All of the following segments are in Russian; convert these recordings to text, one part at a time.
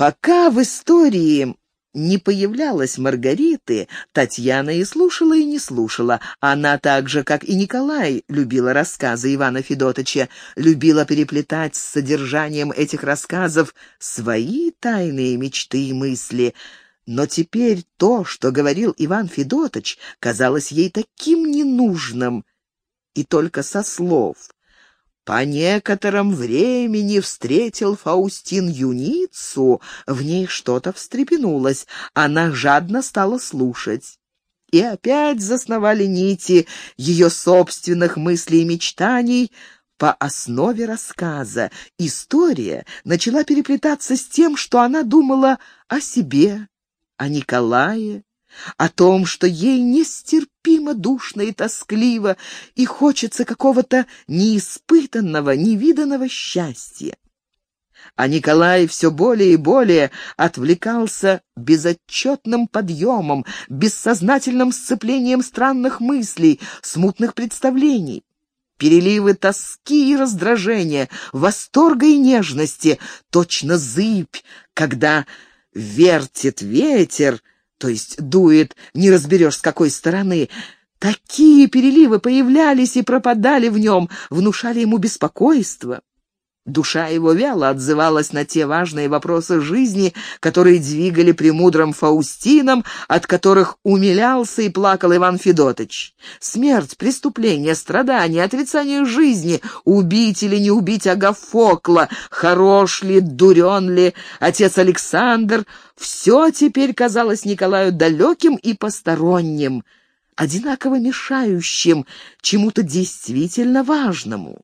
Пока в истории не появлялась Маргариты, Татьяна и слушала, и не слушала. Она так же, как и Николай, любила рассказы Ивана Федотовича, любила переплетать с содержанием этих рассказов свои тайные мечты и мысли. Но теперь то, что говорил Иван Федотович, казалось ей таким ненужным, и только со слов — по некотором времени встретил Фаустин юницу, в ней что-то встрепенулось, она жадно стала слушать. И опять засновали нити ее собственных мыслей и мечтаний по основе рассказа. История начала переплетаться с тем, что она думала о себе, о Николае, о том, что ей нестерпимо душно и тоскливо, и хочется какого-то неиспытанного, невиданного счастья. А Николай все более и более отвлекался безотчетным подъемом, бессознательным сцеплением странных мыслей, смутных представлений. Переливы тоски и раздражения, восторга и нежности, точно зыбь, когда вертит ветер, то есть дует, не разберешь с какой стороны. Такие переливы появлялись и пропадали в нем, внушали ему беспокойство. Душа его вяло отзывалась на те важные вопросы жизни, которые двигали премудрым Фаустином, от которых умилялся и плакал Иван Федотович. Смерть, преступление, страдания, отрицание жизни, убить или не убить Агафокла, хорош ли, дурен ли, отец Александр — все теперь казалось Николаю далеким и посторонним, одинаково мешающим чему-то действительно важному.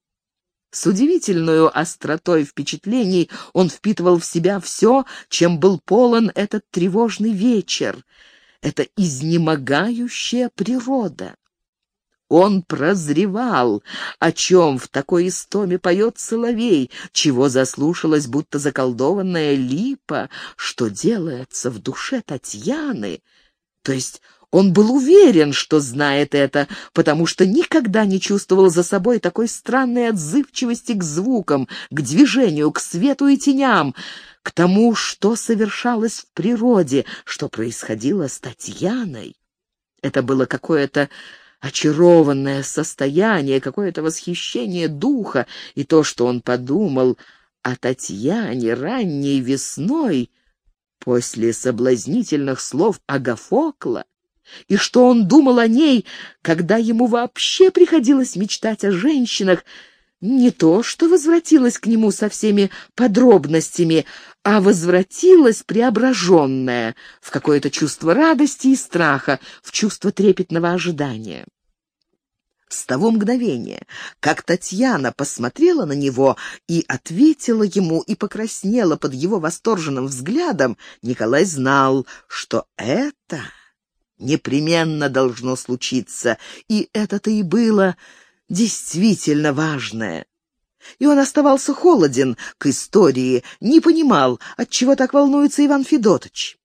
С удивительной остротой впечатлений он впитывал в себя все, чем был полон этот тревожный вечер, эта изнемогающая природа. Он прозревал, о чем в такой истоме поет соловей, чего заслушалась будто заколдованная липа, что делается в душе Татьяны, то есть он был уверен, что знает это, потому что никогда не чувствовал за собой такой странной отзывчивости к звукам, к движению, к свету и теням, к тому, что совершалось в природе, что происходило с Татьяной. Это было какое-то очарованное состояние, какое-то восхищение духа, и то, что он подумал о Татьяне ранней весной, после соблазнительных слов Агафокла, и что он думал о ней, когда ему вообще приходилось мечтать о женщинах, не то, что возвратилась к нему со всеми подробностями, а возвратилась преображенная в какое-то чувство радости и страха, в чувство трепетного ожидания. С того мгновения, как Татьяна посмотрела на него и ответила ему и покраснела под его восторженным взглядом, Николай знал, что это непременно должно случиться, и это-то и было действительно важное. И он оставался холоден к истории, не понимал, отчего так волнуется Иван Федотович.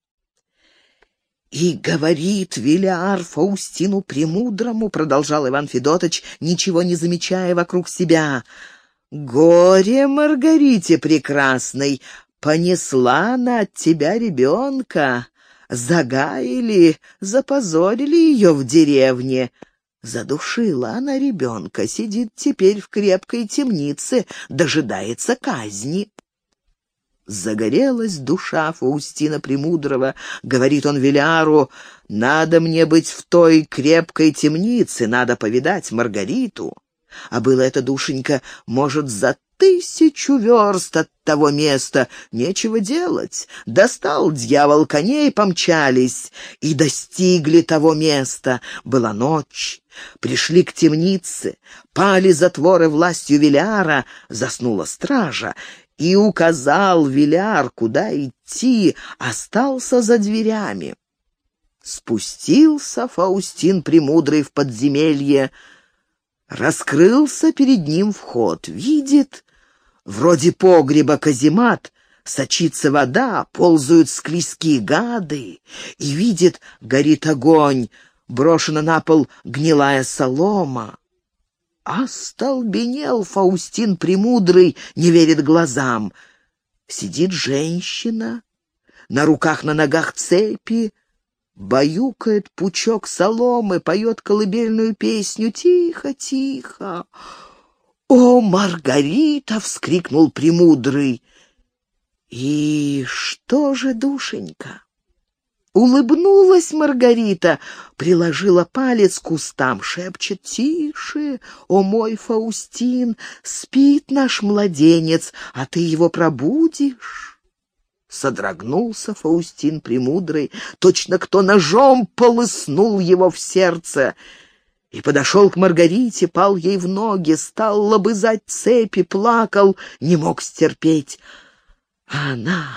«И говорит Виляр Фаустину Премудрому», — продолжал Иван Федотович, ничего не замечая вокруг себя, — «горе Маргарите прекрасной, понесла она от тебя ребенка, загаяли, запозорили ее в деревне. Задушила она ребенка, сидит теперь в крепкой темнице, дожидается казни. Загорелась душа Фаустина Премудрого, говорит он Веляру, «Надо мне быть в той крепкой темнице, надо повидать Маргариту». А было это, душенька, может, за тысячу верст от того места. Нечего делать. Достал дьявол коней, помчались и достигли того места. Была ночь. Пришли к темнице, пали затворы властью Виляра, заснула стража, и указал Виляр, куда идти, остался за дверями. Спустился Фаустин Премудрый в подземелье, раскрылся перед ним вход, видит, Вроде погреба каземат, сочится вода, ползают склизкие гады, и видит, горит огонь, брошена на пол гнилая солома. Остолбенел Фаустин Премудрый, не верит глазам. Сидит женщина, на руках, на ногах цепи, баюкает пучок соломы, поет колыбельную песню «Тихо, тихо». «О, Маргарита!» — вскрикнул Премудрый. «И что же, душенька?» Улыбнулась Маргарита, приложила палец к кустам, шепчет «Тише, о мой Фаустин, спит наш младенец, а ты его пробудишь». Содрогнулся Фаустин Премудрый, точно кто ножом полыснул его в сердце, и подошел к Маргарите, пал ей в ноги, стал лобызать цепи, плакал, не мог стерпеть. А она...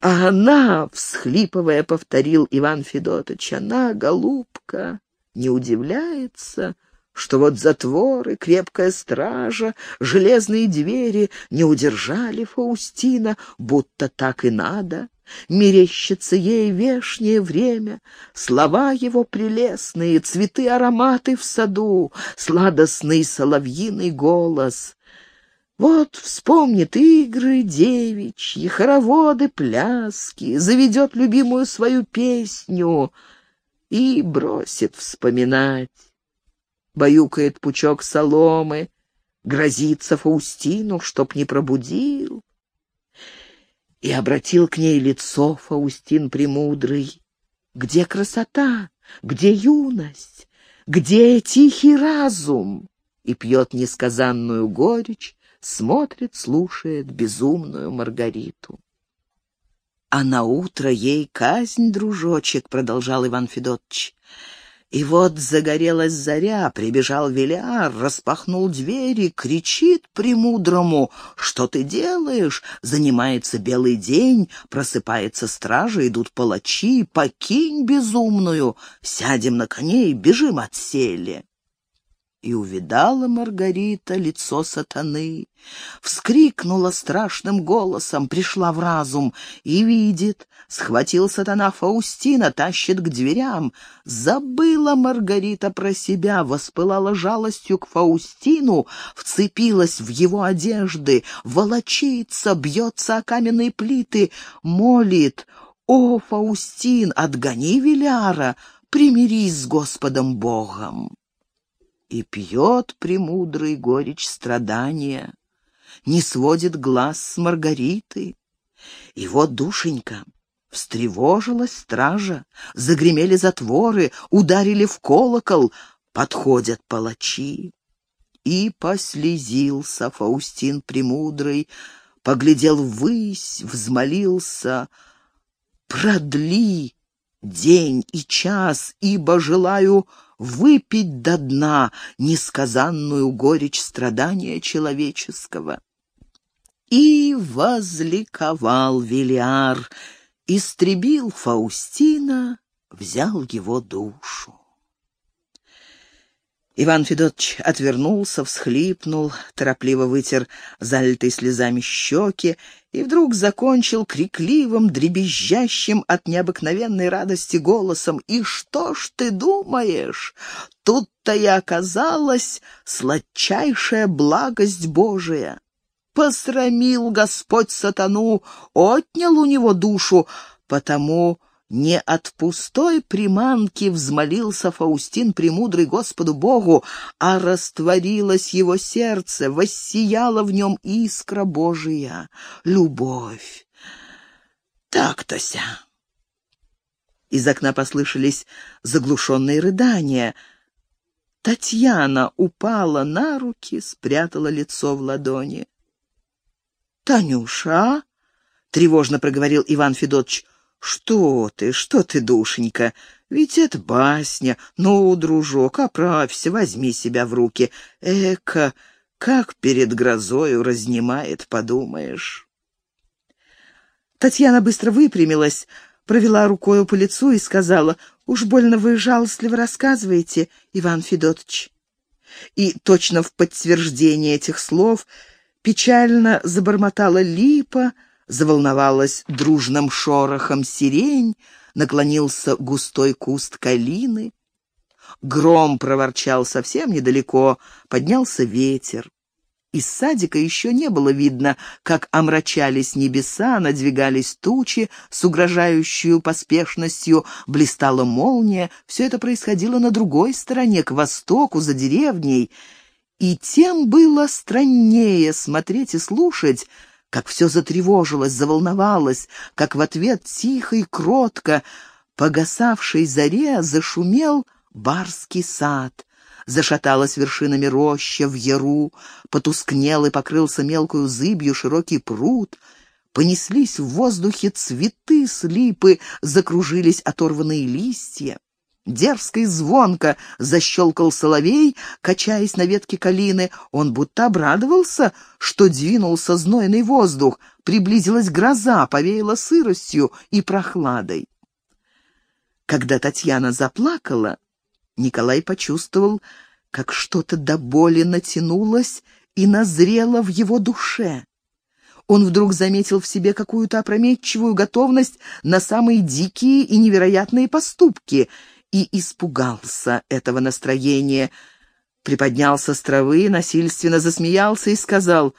А она, всхлипывая, повторил Иван Федотович, она, голубка, не удивляется, что вот затворы, крепкая стража, железные двери не удержали Фаустина, будто так и надо. Мерещится ей вешнее время, слова его прелестные, цветы ароматы в саду, сладостный соловьиный голос. Вот вспомнит игры девичьи, хороводы, пляски, заведет любимую свою песню и бросит вспоминать. Баюкает пучок соломы, грозится Фаустину, чтоб не пробудил. И обратил к ней лицо Фаустин Премудрый. Где красота? Где юность? Где тихий разум? И пьет несказанную горечь, смотрит, слушает безумную Маргариту. А на утро ей казнь, дружочек, продолжал Иван Федотович. И вот загорелась заря, прибежал Велиар, распахнул двери, кричит премудрому, «Что ты делаешь?» Занимается белый день, просыпается стража, идут палачи, «Покинь безумную!» Сядем на коней, бежим от сели. И увидала Маргарита лицо сатаны, вскрикнула страшным голосом, пришла в разум и видит, схватил сатана Фаустина, тащит к дверям. Забыла Маргарита про себя, воспылала жалостью к Фаустину, вцепилась в его одежды, волочится, бьется о каменные плиты, молит «О, Фаустин, отгони Веляра, примирись с Господом Богом!» И пьет премудрый горечь страдания, не сводит глаз с Маргариты. И вот, душенька, встревожилась стража, загремели затворы, ударили в колокол, подходят палачи. И послезился Фаустин Премудрый, поглядел ввысь, взмолился, «Продли день и час, ибо желаю выпить до дна несказанную горечь страдания человеческого. И возликовал Велиар, истребил Фаустина, взял его душу. Иван Федотович отвернулся, всхлипнул, торопливо вытер залитые слезами щеки и вдруг закончил крикливым, дребезжащим от необыкновенной радости голосом. «И что ж ты думаешь? Тут-то и оказалась сладчайшая благость Божия. Посрамил Господь сатану, отнял у него душу, потому не от пустой приманки взмолился Фаустин Премудрый Господу Богу, а растворилось его сердце, воссияла в нем искра Божия, любовь. Так-то-ся. Из окна послышались заглушенные рыдания. Татьяна упала на руки, спрятала лицо в ладони. «Танюша?» — тревожно проговорил Иван Федотович. «Что ты, что ты, душенька? Ведь это басня. Ну, дружок, оправься, возьми себя в руки. Эка, как перед грозою разнимает, подумаешь». Татьяна быстро выпрямилась, провела рукою по лицу и сказала, «Уж больно вы жалостливо рассказываете, Иван Федотович». И точно в подтверждение этих слов печально забормотала липа, заволновалась дружным шорохом сирень, наклонился густой куст калины. Гром проворчал совсем недалеко, поднялся ветер. Из садика еще не было видно, как омрачались небеса, надвигались тучи с угрожающей поспешностью, блистала молния. Все это происходило на другой стороне, к востоку, за деревней. И тем было страннее смотреть и слушать, как все затревожилось, заволновалось, как в ответ тихо и кротко погасавшей заре зашумел барский сад. Зашаталась вершинами роща в яру, потускнел и покрылся мелкую зыбью широкий пруд, понеслись в воздухе цветы с липы, закружились оторванные листья. Дерзко и звонко защелкал соловей, качаясь на ветке калины. Он будто обрадовался, что двинулся знойный воздух, приблизилась гроза, повеяла сыростью и прохладой. Когда Татьяна заплакала, Николай почувствовал, как что-то до боли натянулось и назрело в его душе. Он вдруг заметил в себе какую-то опрометчивую готовность на самые дикие и невероятные поступки и испугался этого настроения. Приподнялся с травы, насильственно засмеялся и сказал,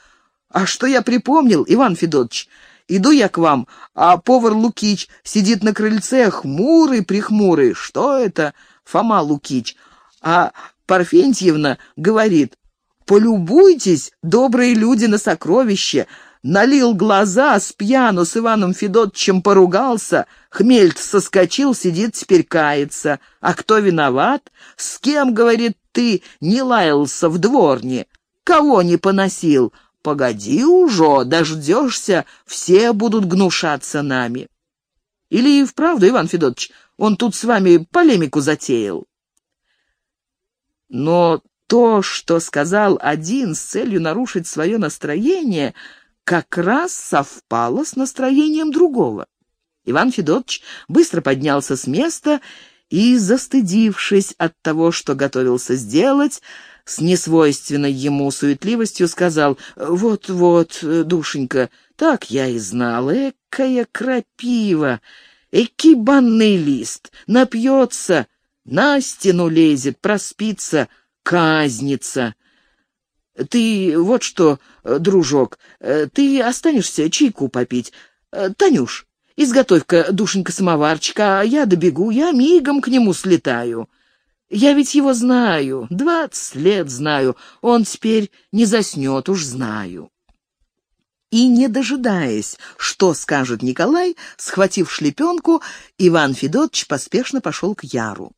«А что я припомнил, Иван Федотович? Иду я к вам, а повар Лукич сидит на крыльце, хмурый-прихмурый. Что это? Фома Лукич. А Парфентьевна говорит, «Полюбуйтесь, добрые люди, на сокровище!» Налил глаза, с пьяну с Иваном Федотовичем поругался, хмельт соскочил, сидит, теперь кается. А кто виноват? С кем, говорит, ты не лаялся в дворне? Кого не поносил? Погоди уже, дождешься, все будут гнушаться нами. Или и вправду, Иван Федотович, он тут с вами полемику затеял? Но то, что сказал один с целью нарушить свое настроение, как раз совпало с настроением другого. Иван Федотович быстро поднялся с места и, застыдившись от того, что готовился сделать, с несвойственной ему суетливостью сказал «Вот-вот, душенька, так я и знал, экая крапива, экий банный лист, напьется, на стену лезет, проспится, казнится». Ты вот что, дружок, ты останешься чайку попить. Танюш, изготовь-ка, душенька, самоварчика, а я добегу, я мигом к нему слетаю. Я ведь его знаю, двадцать лет знаю, он теперь не заснет, уж знаю. И, не дожидаясь, что скажет Николай, схватив шлепенку, Иван Федотович поспешно пошел к Яру.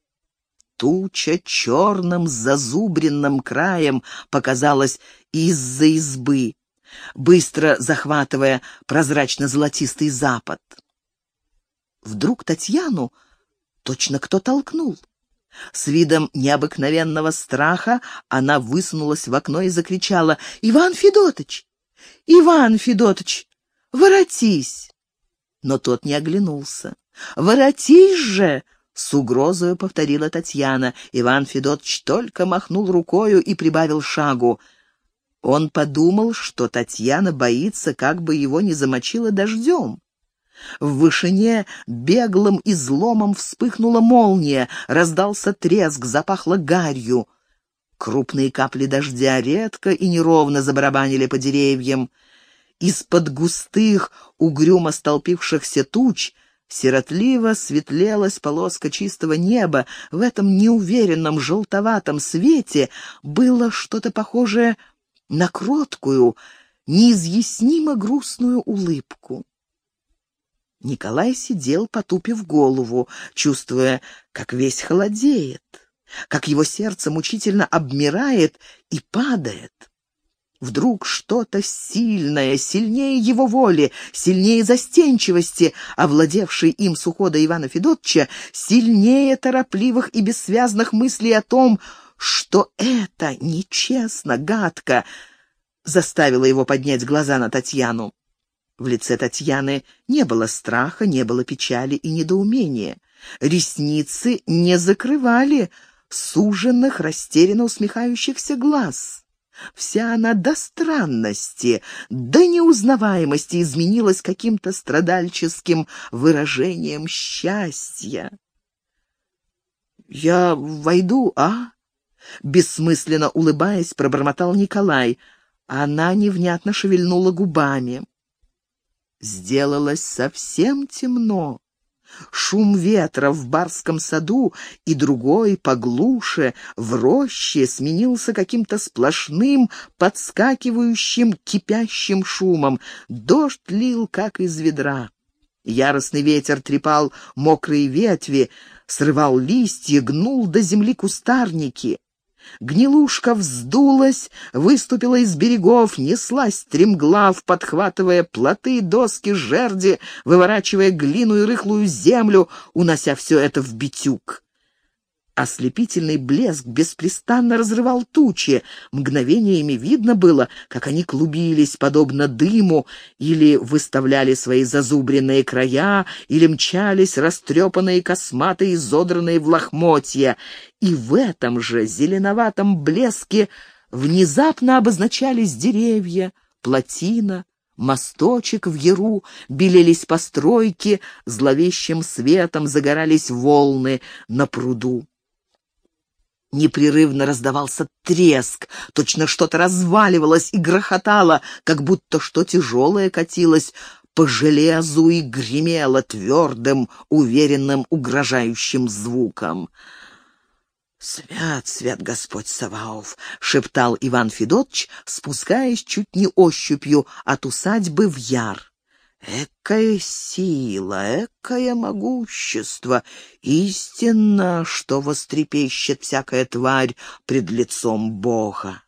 Туча черным зазубренным краем показалась из-за избы, быстро захватывая прозрачно-золотистый запад. Вдруг Татьяну точно кто толкнул. С видом необыкновенного страха она высунулась в окно и закричала «Иван Федотыч! Иван Федотыч! Воротись!» Но тот не оглянулся. «Воротись же!» — с угрозою повторила Татьяна. Иван Федотович только махнул рукою и прибавил шагу. Он подумал, что Татьяна боится, как бы его не замочило дождем. В вышине беглым изломом вспыхнула молния, раздался треск, запахло гарью. Крупные капли дождя редко и неровно забарабанили по деревьям. Из-под густых, угрюмо столпившихся туч сиротливо светлелась полоска чистого неба. В этом неуверенном желтоватом свете было что-то похожее на кроткую, неизъяснимо грустную улыбку. Николай сидел, потупив голову, чувствуя, как весь холодеет, как его сердце мучительно обмирает и падает. Вдруг что-то сильное, сильнее его воли, сильнее застенчивости, овладевшей им с ухода Ивана Федотча, сильнее торопливых и бессвязных мыслей о том, что это нечестно, гадко, заставило его поднять глаза на Татьяну. В лице Татьяны не было страха, не было печали и недоумения. Ресницы не закрывали суженных, растерянно усмехающихся глаз. Вся она до странности, до неузнаваемости изменилась каким-то страдальческим выражением счастья. «Я войду, а?» Бессмысленно улыбаясь, пробормотал Николай. Она невнятно шевельнула губами. Сделалось совсем темно. Шум ветра в барском саду и другой, поглуше, в роще сменился каким-то сплошным, подскакивающим, кипящим шумом. Дождь лил, как из ведра. Яростный ветер трепал мокрые ветви, срывал листья, гнул до земли кустарники. Гнилушка вздулась, выступила из берегов, неслась стремглав, подхватывая плоты, доски, жерди, выворачивая глину и рыхлую землю, унося все это в битюк. Ослепительный блеск беспрестанно разрывал тучи. Мгновениями видно было, как они клубились, подобно дыму, или выставляли свои зазубренные края, или мчались, растрепанные, косматые, изодранные в лохмотья. И в этом же зеленоватом блеске внезапно обозначались деревья, плотина, мосточек в яру, белелись постройки, зловещим светом загорались волны на пруду. Непрерывно раздавался треск, точно что-то разваливалось и грохотало, как будто что тяжелое катилось по железу и гремело твердым, уверенным, угрожающим звуком. «Свят, свят Господь Саваоф!» — шептал Иван Федотович, спускаясь чуть не ощупью от усадьбы в яр. Экая сила, экое могущество! Истинно, что вострепещет всякая тварь пред лицом Бога.